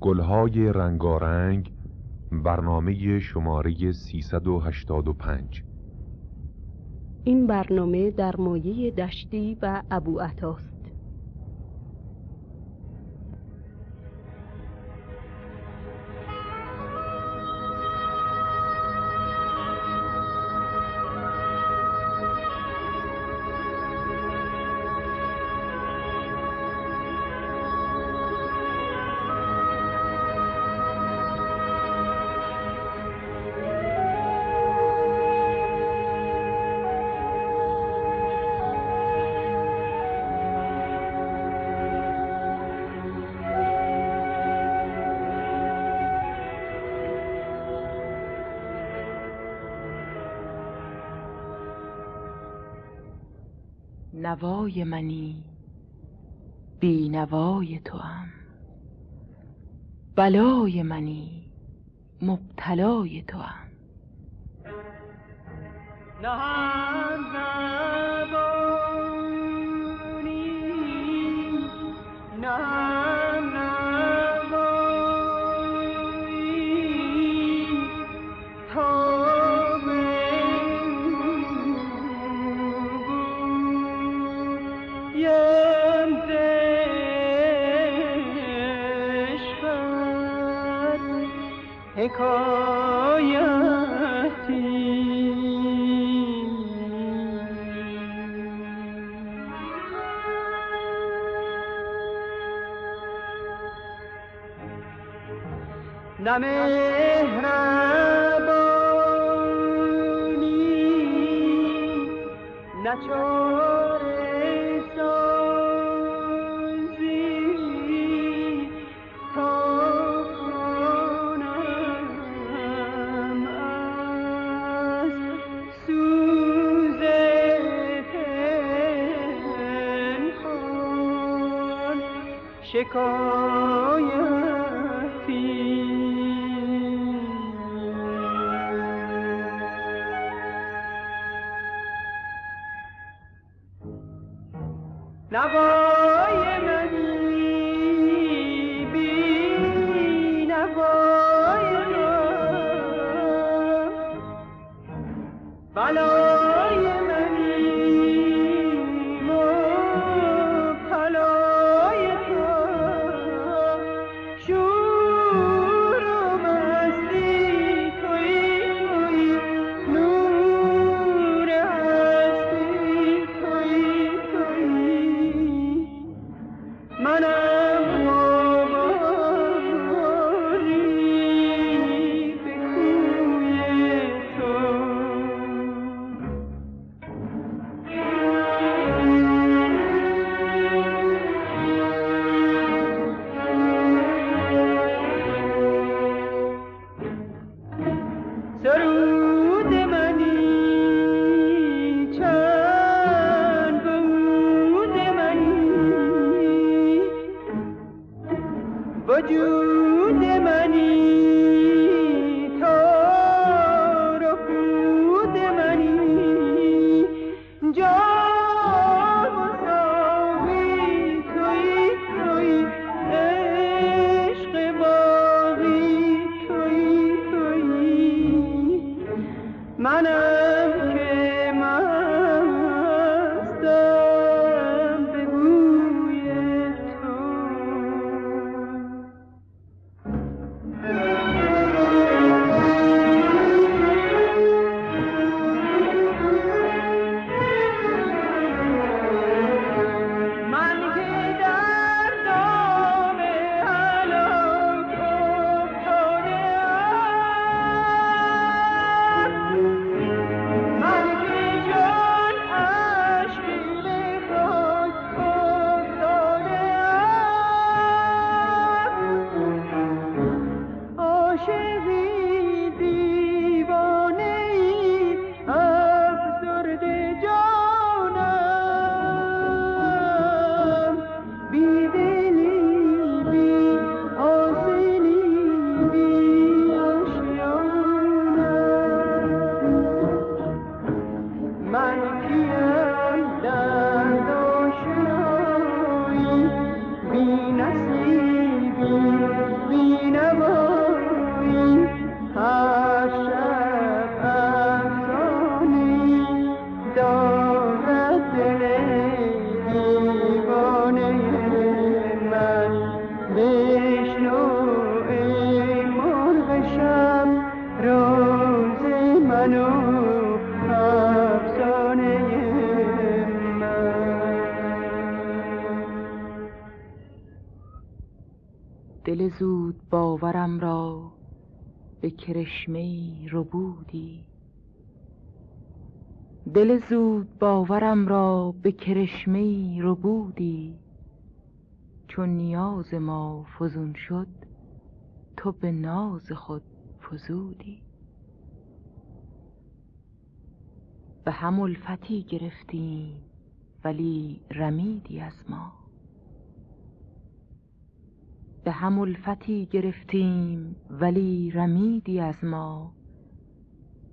گلهای رنگارنگ برنامه شماره 385 این برنامه در مایه دشتی و ابو عطاست. نوای منی. بینوای توام. بلای منی. مبتلای توام. نهان حکایتی. نمهربانی نچو Go. منم. کرشمه ربودی. دل زود باورم را به کرشمه ربودی. چون نیاز ما فزون شد تو به ناز خود فزودی. به هم الفتی گرفتیم ولی رمیدی از ما. به هم الفتی گرفتیم ولی رمیدی از ما.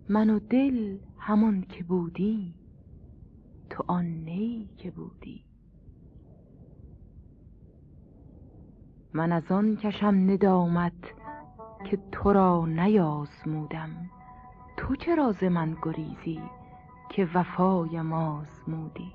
من و دل همان که بودی تو آن نی که بودی. من از آن کشم ندامت که تو را نیازمودم. تو چرا ز من گریزی که وفایم آزمودی.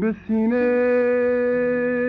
به سینه.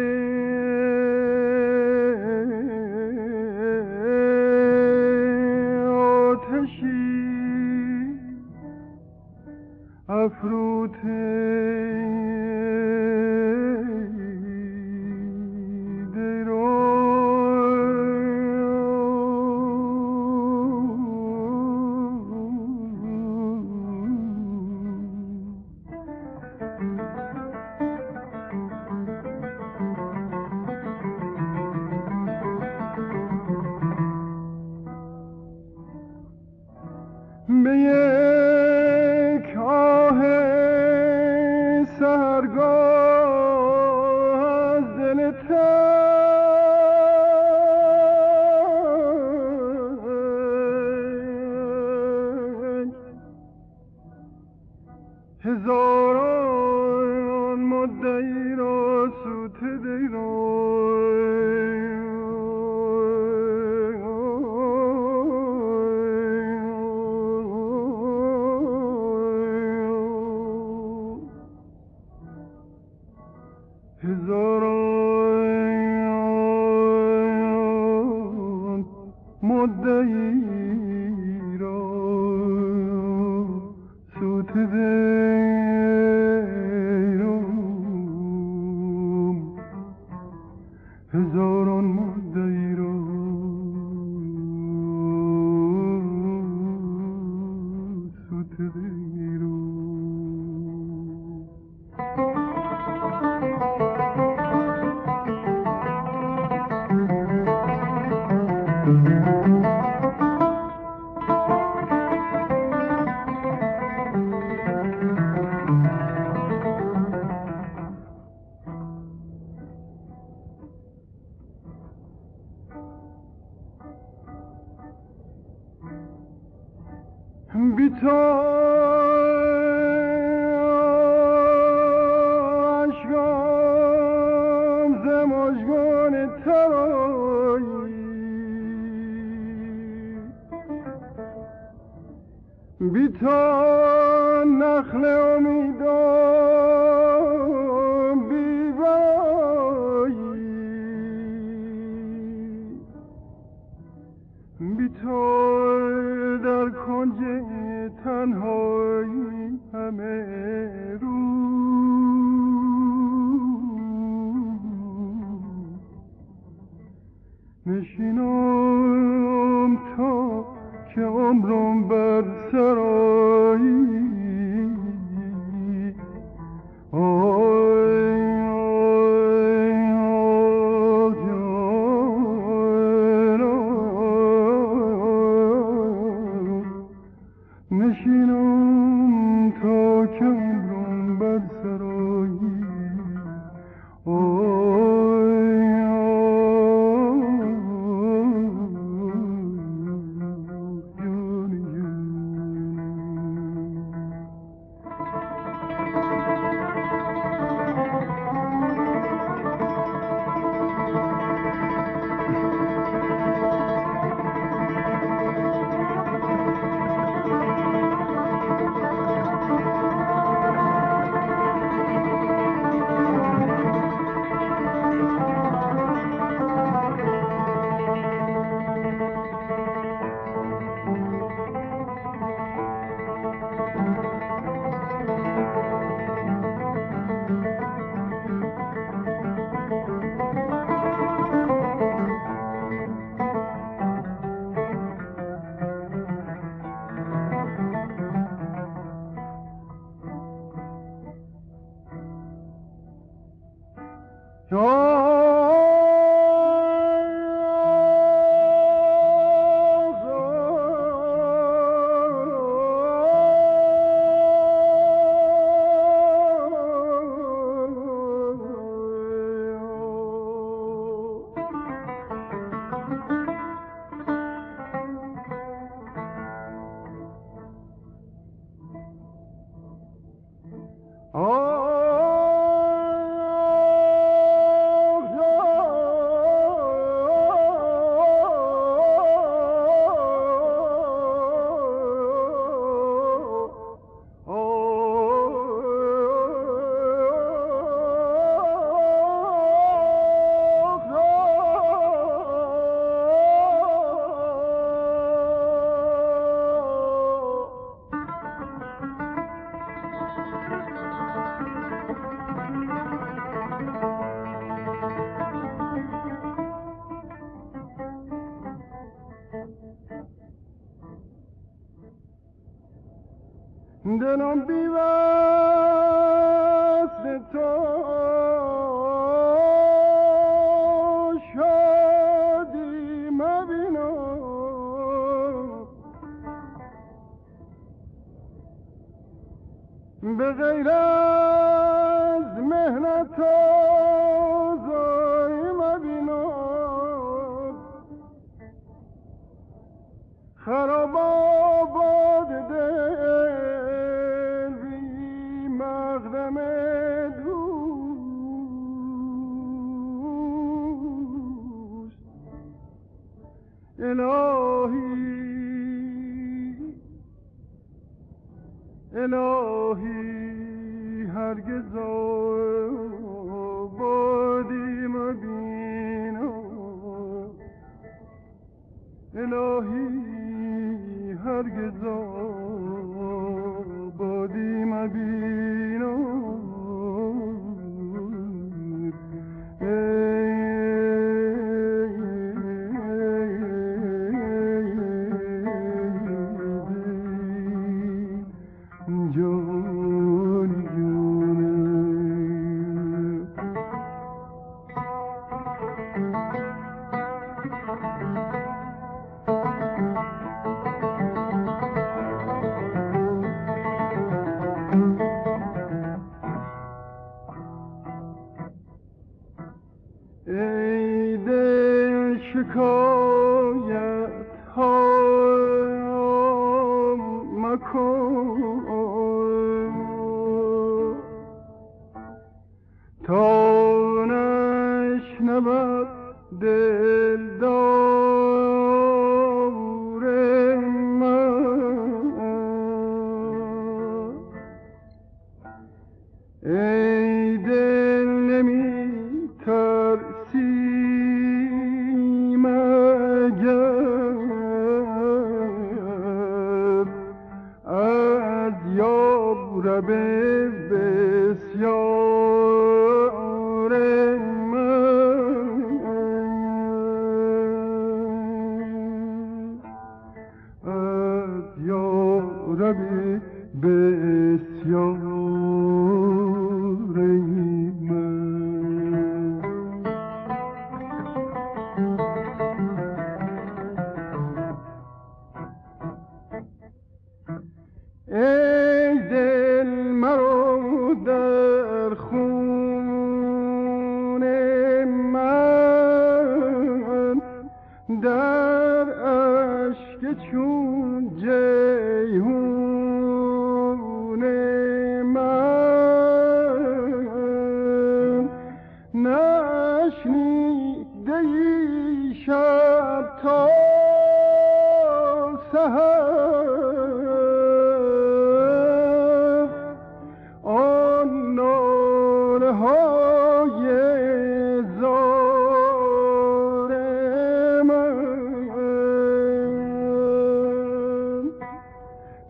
الهی. الهی هرگز آبادی مبینم الهی هرگز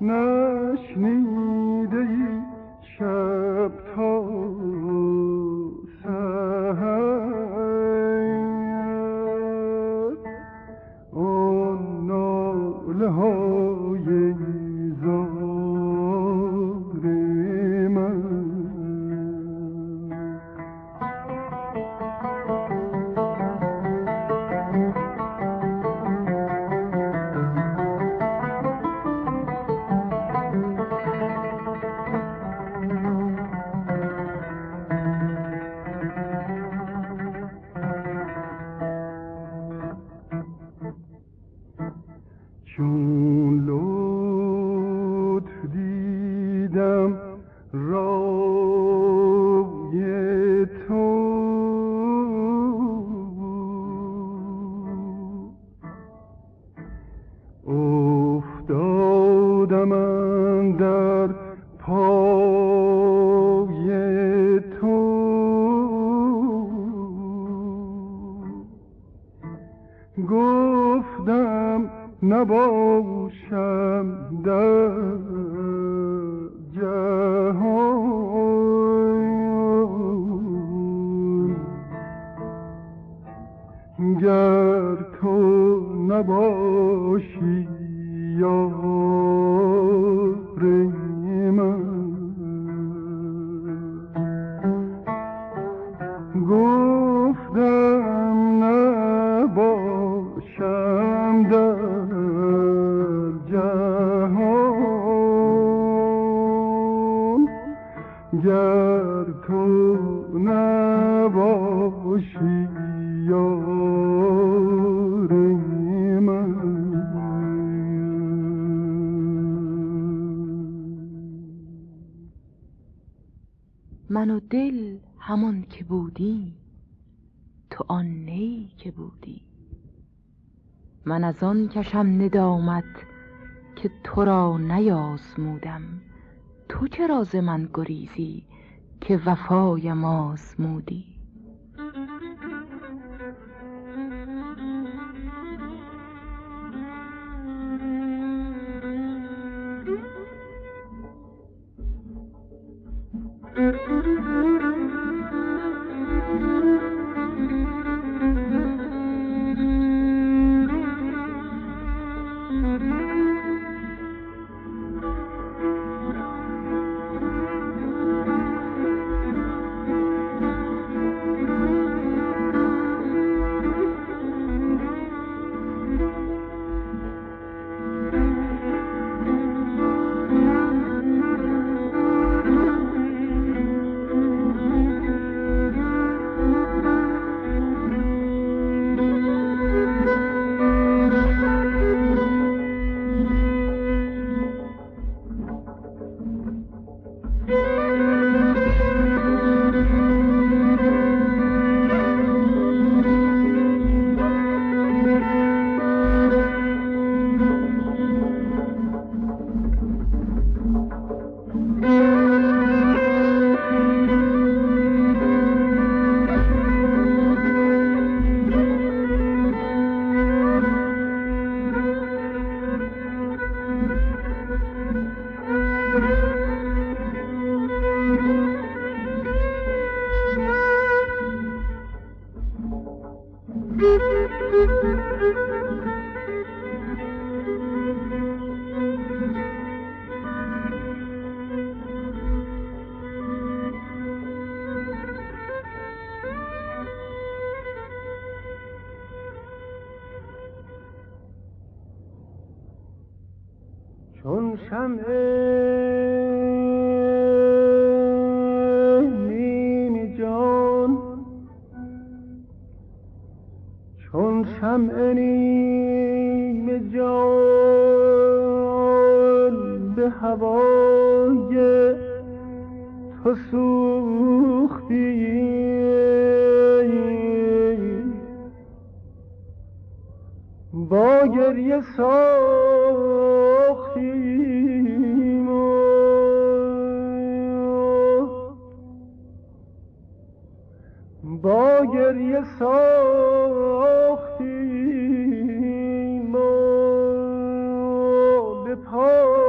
Nöşni من از آن کشم ندامت که تو را نیازمودم. تو چرا ز من گریزی که وفایم آزمودی؟ شمع نیم جان به هوای تو سوختی. با گریه ساختیم با گریه ساختیم. به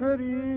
छड़ी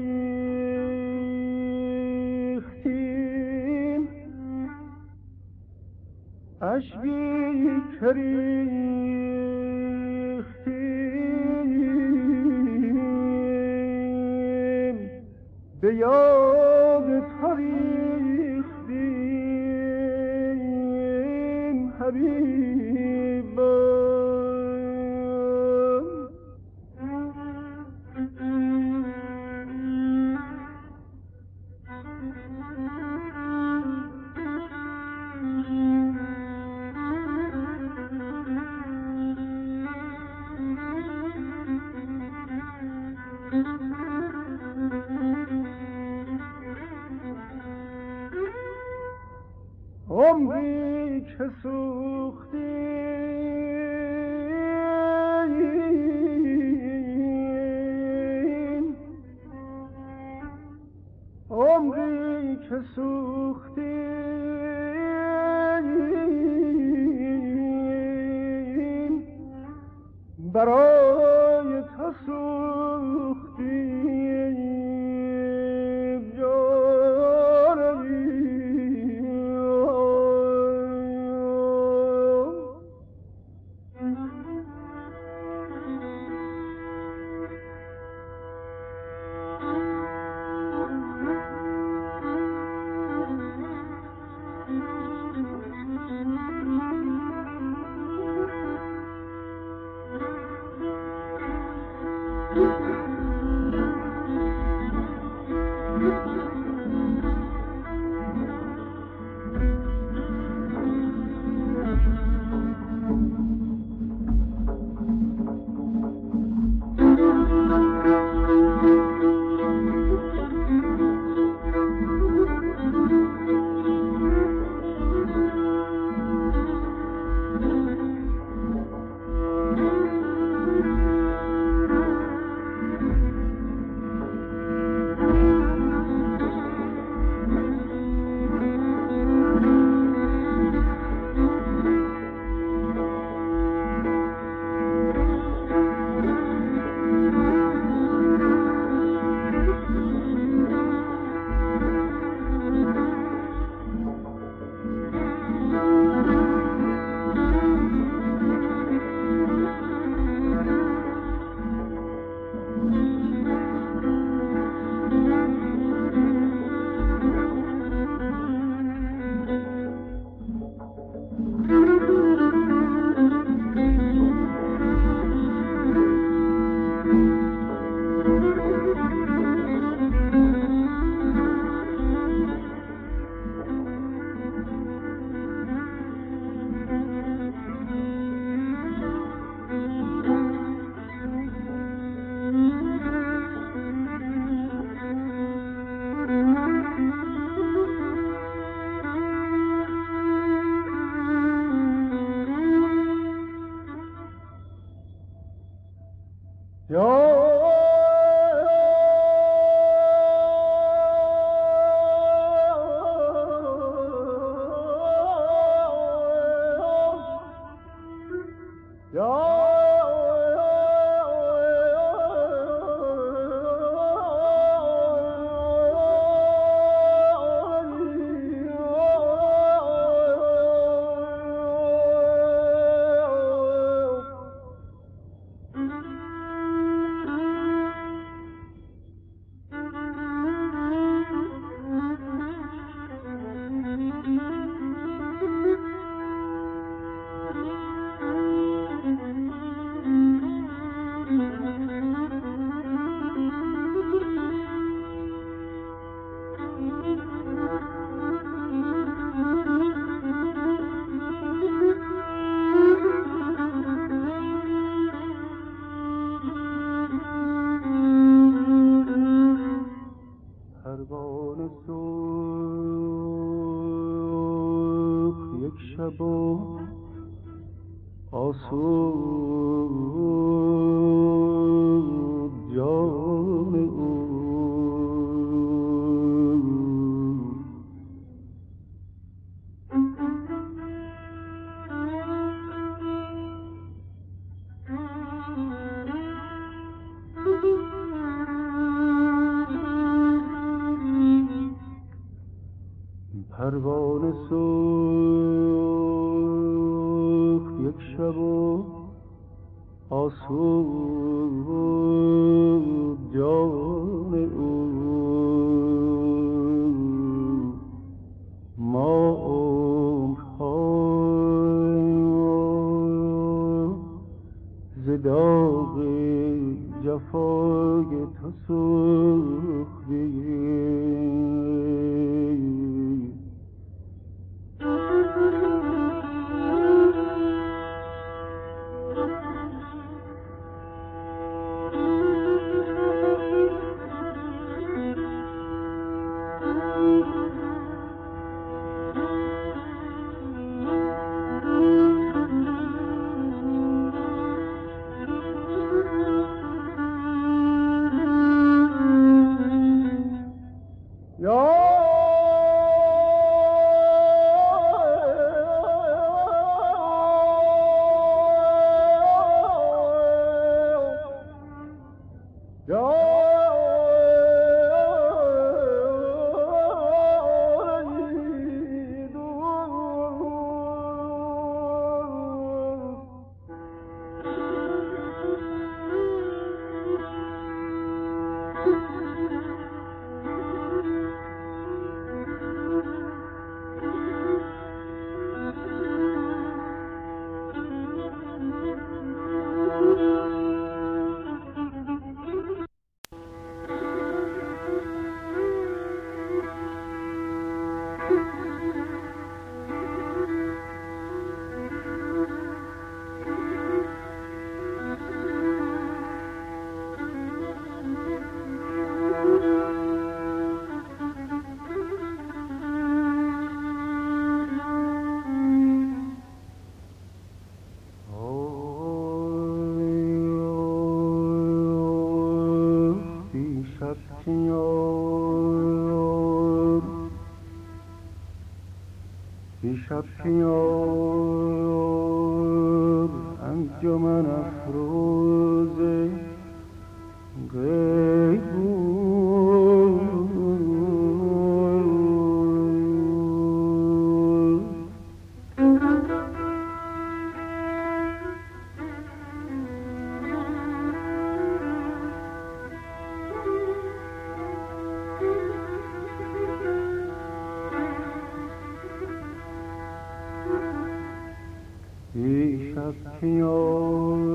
Senhor.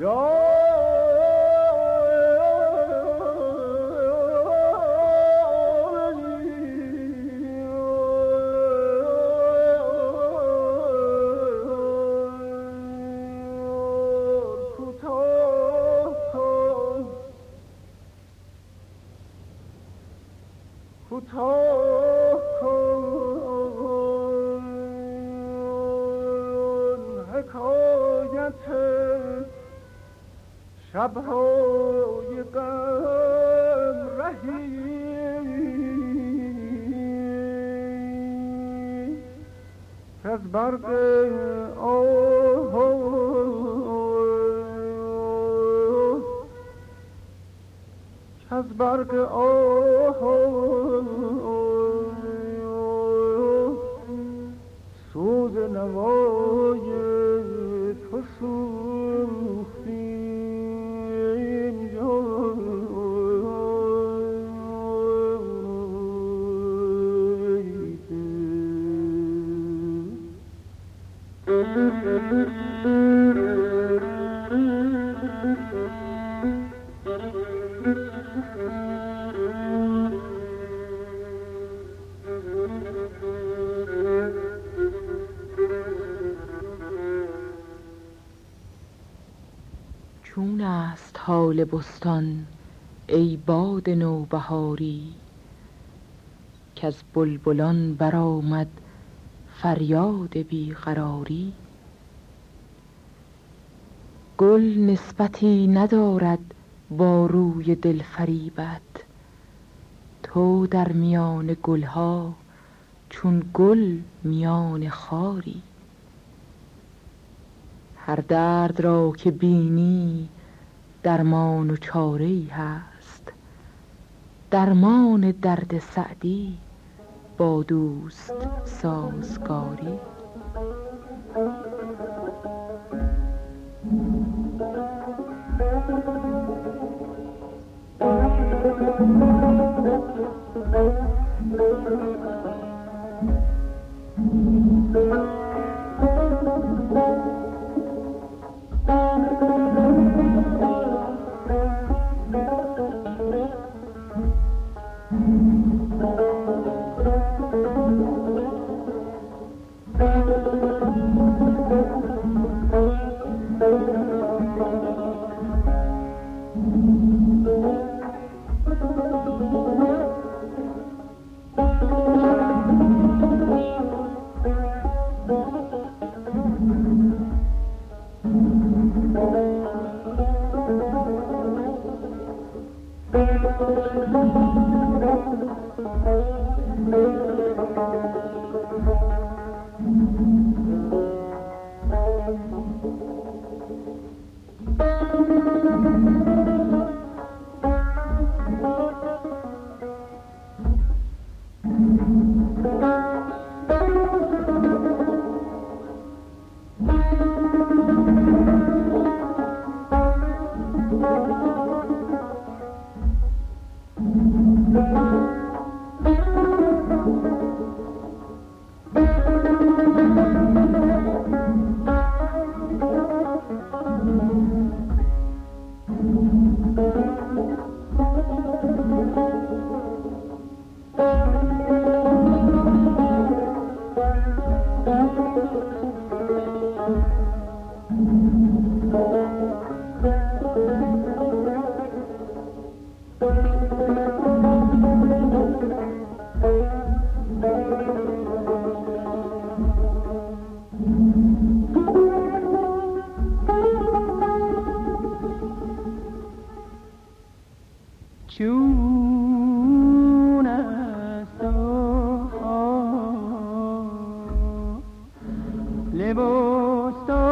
야! چون است حال بستان ای باد نوبهاری. از بلبلان برآمد فریاد بیقراری. گل نسبتی ندارد با روی دلفریبت تو در میان گلها چون گل میان خاری. هر درد را که بینی درمان و چاره ای هست. درمان درد سعدی با دوست سازگاری. beau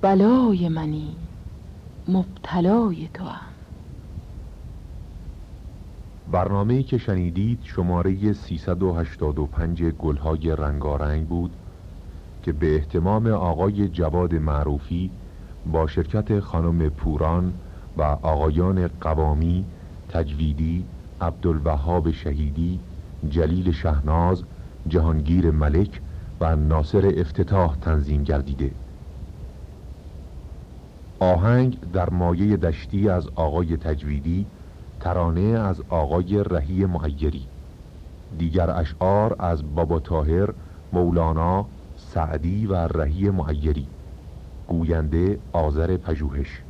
بلای منی مبتلای تو هم برنامه که شنیدید شماره 385 گلهای رنگارنگ بود که به احتمام آقای جواد معروفی با شرکت خانم پوران و آقایان قوامی، تجویدی، عبدالوهاب شهیدی جلیل شهناز جهانگیر ملک و ناصر افتتاح تنظیم گردیده. آهنگ در مایه دشتی از آقای تجویدی ترانه از آقای رهی معیری دیگر اشعار از بابا تاهر مولانا سعدی و رهی معیری گوینده آذر پژوهش.